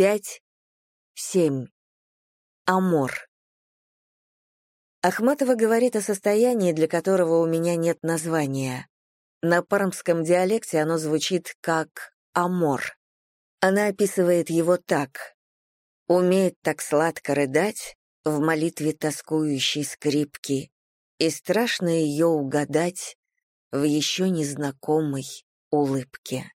пять, семь. Амор. Ахматова говорит о состоянии, для которого у меня нет названия. На пармском диалекте оно звучит как «амор». Она описывает его так. «Умеет так сладко рыдать в молитве тоскующей скрипки, и страшно ее угадать в еще незнакомой улыбке».